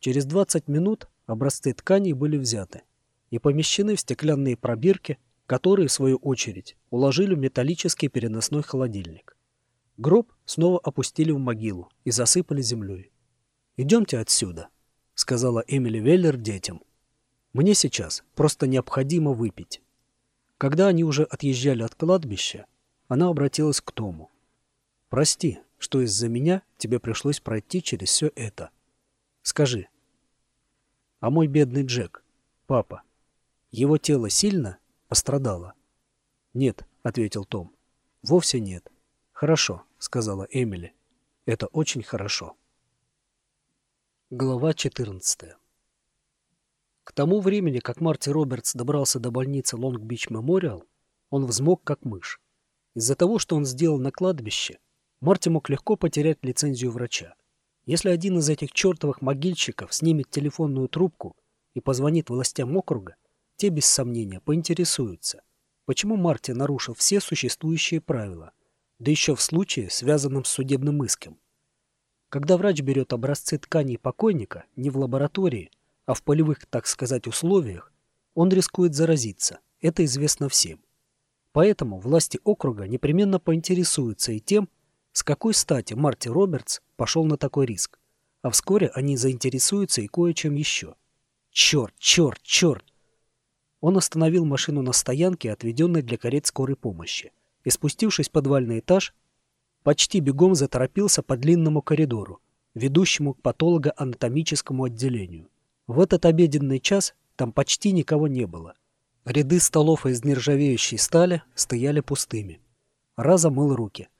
Через 20 минут образцы тканей были взяты и помещены в стеклянные пробирки, которые, в свою очередь, уложили в металлический переносной холодильник. Гроб снова опустили в могилу и засыпали землей. «Идемте отсюда», — сказала Эмили Веллер детям. «Мне сейчас просто необходимо выпить». Когда они уже отъезжали от кладбища, она обратилась к Тому. «Прости, что из-за меня тебе пришлось пройти через все это. Скажи, а мой бедный Джек, папа, его тело сильно пострадало?» «Нет», — ответил Том, — «вовсе нет». «Хорошо», — сказала Эмили. «Это очень хорошо». Глава 14 К тому времени, как Марти Робертс добрался до больницы Лонг-Бич Мемориал, он взмок как мышь. Из-за того, что он сделал на кладбище, Марти мог легко потерять лицензию врача. Если один из этих чертовых могильщиков снимет телефонную трубку и позвонит властям округа, те без сомнения поинтересуются, почему Марти нарушил все существующие правила – да еще в случае, связанном с судебным иском. Когда врач берет образцы тканей покойника не в лаборатории, а в полевых, так сказать, условиях, он рискует заразиться. Это известно всем. Поэтому власти округа непременно поинтересуются и тем, с какой стати Марти Робертс пошел на такой риск. А вскоре они заинтересуются и кое-чем еще. Черт, черт, черт! Он остановил машину на стоянке, отведенной для карет скорой помощи и, спустившись в подвальный этаж, почти бегом заторопился по длинному коридору, ведущему к патологоанатомическому отделению. В этот обеденный час там почти никого не было. Ряды столов из нержавеющей стали стояли пустыми. Раза мыл руки.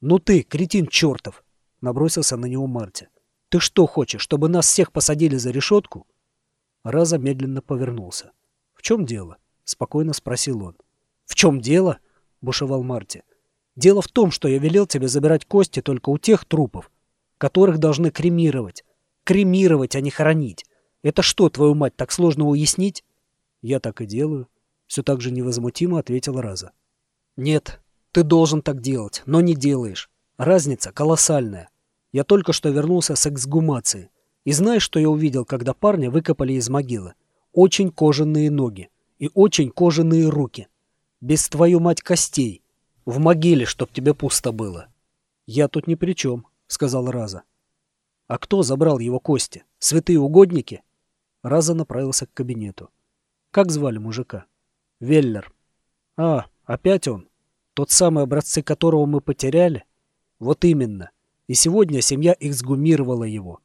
«Ну ты, кретин чертов!» — набросился на него Марти. «Ты что хочешь, чтобы нас всех посадили за решетку?» Раза медленно повернулся. «В чем дело?» — спокойно спросил он. «В чем дело?» — бушевал Марти. «Дело в том, что я велел тебе забирать кости только у тех трупов, которых должны кремировать. Кремировать, а не хоронить. Это что, твою мать, так сложно уяснить?» «Я так и делаю», — все так же невозмутимо ответил Раза. «Нет, ты должен так делать, но не делаешь. Разница колоссальная. Я только что вернулся с эксгумации. И знаешь, что я увидел, когда парня выкопали из могилы? Очень кожаные ноги и очень кожаные руки. Без твою мать костей. В могиле, чтоб тебе пусто было. Я тут ни при чем, сказал Раза. А кто забрал его кости? Святые угодники? Раза направился к кабинету. Как звали мужика? Веллер. А, опять он? Тот самый образцы которого мы потеряли? Вот именно. И сегодня семья эксгумировала его.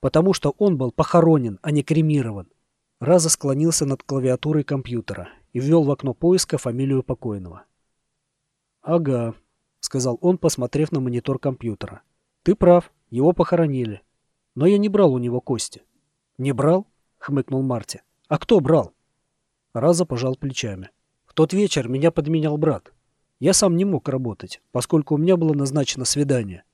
Потому что он был похоронен, а не кремирован. Раза склонился над клавиатурой компьютера и ввел в окно поиска фамилию покойного. «Ага», — сказал он, посмотрев на монитор компьютера. «Ты прав, его похоронили. Но я не брал у него кости». «Не брал?» — хмыкнул Марти. «А кто брал?» Раза пожал плечами. «В тот вечер меня подменял брат. Я сам не мог работать, поскольку у меня было назначено свидание».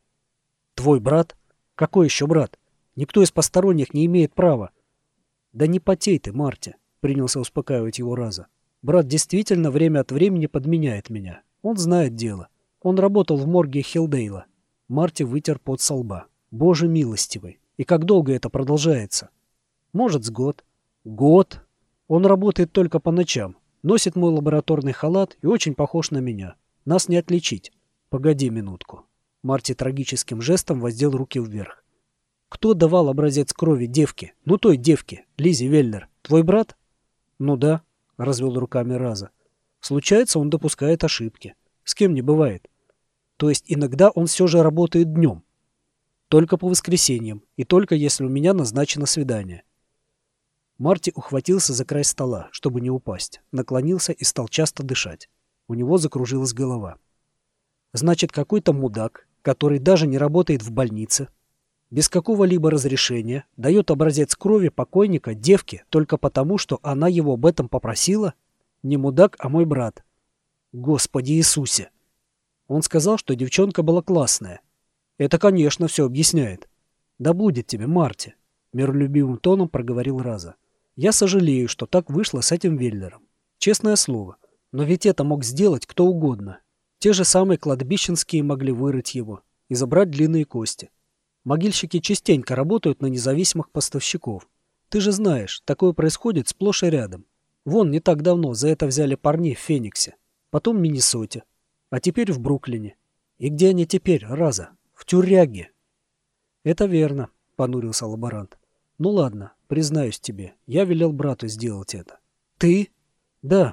«Твой брат? Какой еще брат? Никто из посторонних не имеет права». «Да не потей ты, Марти», — принялся успокаивать его Раза. Брат действительно время от времени подменяет меня. Он знает дело. Он работал в морге Хилдейла. Марти вытер пот со лба. Боже милостивый. И как долго это продолжается? Может, с год. Год? Он работает только по ночам. Носит мой лабораторный халат и очень похож на меня. Нас не отличить. Погоди минутку. Марти трагическим жестом воздел руки вверх. Кто давал образец крови девке? Ну той девке, Лизе Веллер. Твой брат? Ну да развел руками Раза. Случается, он допускает ошибки. С кем не бывает. То есть иногда он все же работает днем. Только по воскресеньям и только если у меня назначено свидание. Марти ухватился за край стола, чтобы не упасть, наклонился и стал часто дышать. У него закружилась голова. Значит, какой-то мудак, который даже не работает в больнице, без какого-либо разрешения дает образец крови покойника девке только потому, что она его об этом попросила? Не мудак, а мой брат. Господи Иисусе! Он сказал, что девчонка была классная. Это, конечно, все объясняет. Да будет тебе, Марти, миролюбивым тоном проговорил Раза. Я сожалею, что так вышло с этим Веллером. Честное слово. Но ведь это мог сделать кто угодно. Те же самые кладбищенские могли вырыть его и забрать длинные кости. Могильщики частенько работают на независимых поставщиков. Ты же знаешь, такое происходит сплошь и рядом. Вон, не так давно за это взяли парней в Фениксе, потом в Миннесоте, а теперь в Бруклине. И где они теперь, Раза? В тюряге. Это верно, понурился лаборант. Ну ладно, признаюсь тебе, я велел брату сделать это. Ты? Да.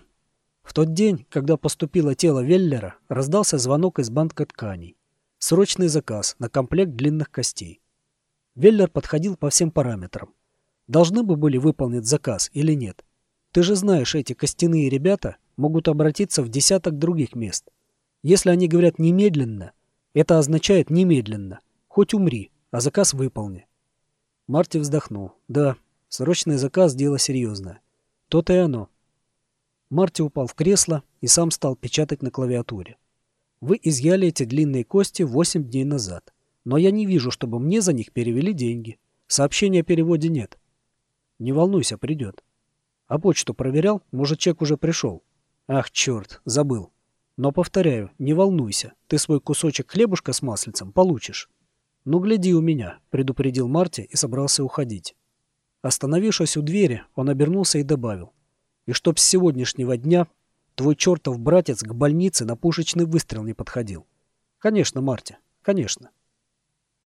В тот день, когда поступило тело Веллера, раздался звонок из банка тканей. Срочный заказ на комплект длинных костей. Веллер подходил по всем параметрам. Должны бы были выполнить заказ или нет? Ты же знаешь, эти костяные ребята могут обратиться в десяток других мест. Если они говорят «немедленно», это означает «немедленно». Хоть умри, а заказ выполни. Марти вздохнул. Да, срочный заказ – дело серьезное. То-то и оно. Марти упал в кресло и сам стал печатать на клавиатуре. Вы изъяли эти длинные кости 8 дней назад. Но я не вижу, чтобы мне за них перевели деньги. Сообщения о переводе нет. Не волнуйся, придет. А почту проверял? Может, чек уже пришел? Ах, черт, забыл. Но повторяю, не волнуйся. Ты свой кусочек хлебушка с маслицем получишь. Ну, гляди у меня, предупредил Марти и собрался уходить. Остановившись у двери, он обернулся и добавил. И чтоб с сегодняшнего дня Твой чертов братец к больнице на пушечный выстрел не подходил. Конечно, Марти, конечно.